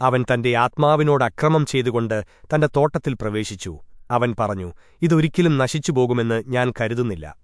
അവൻ തന്റെ ആത്മാവിനോട് അക്രമം ചെയ്തുകൊണ്ട് തന്റെ തോട്ടത്തിൽ പ്രവേശിച്ചു. അവൻ പറഞ്ഞു ഇതൊരിക്കലും നശിച്ചുപോകുമെന്ന് ഞാൻ കരുതുന്നില്ല.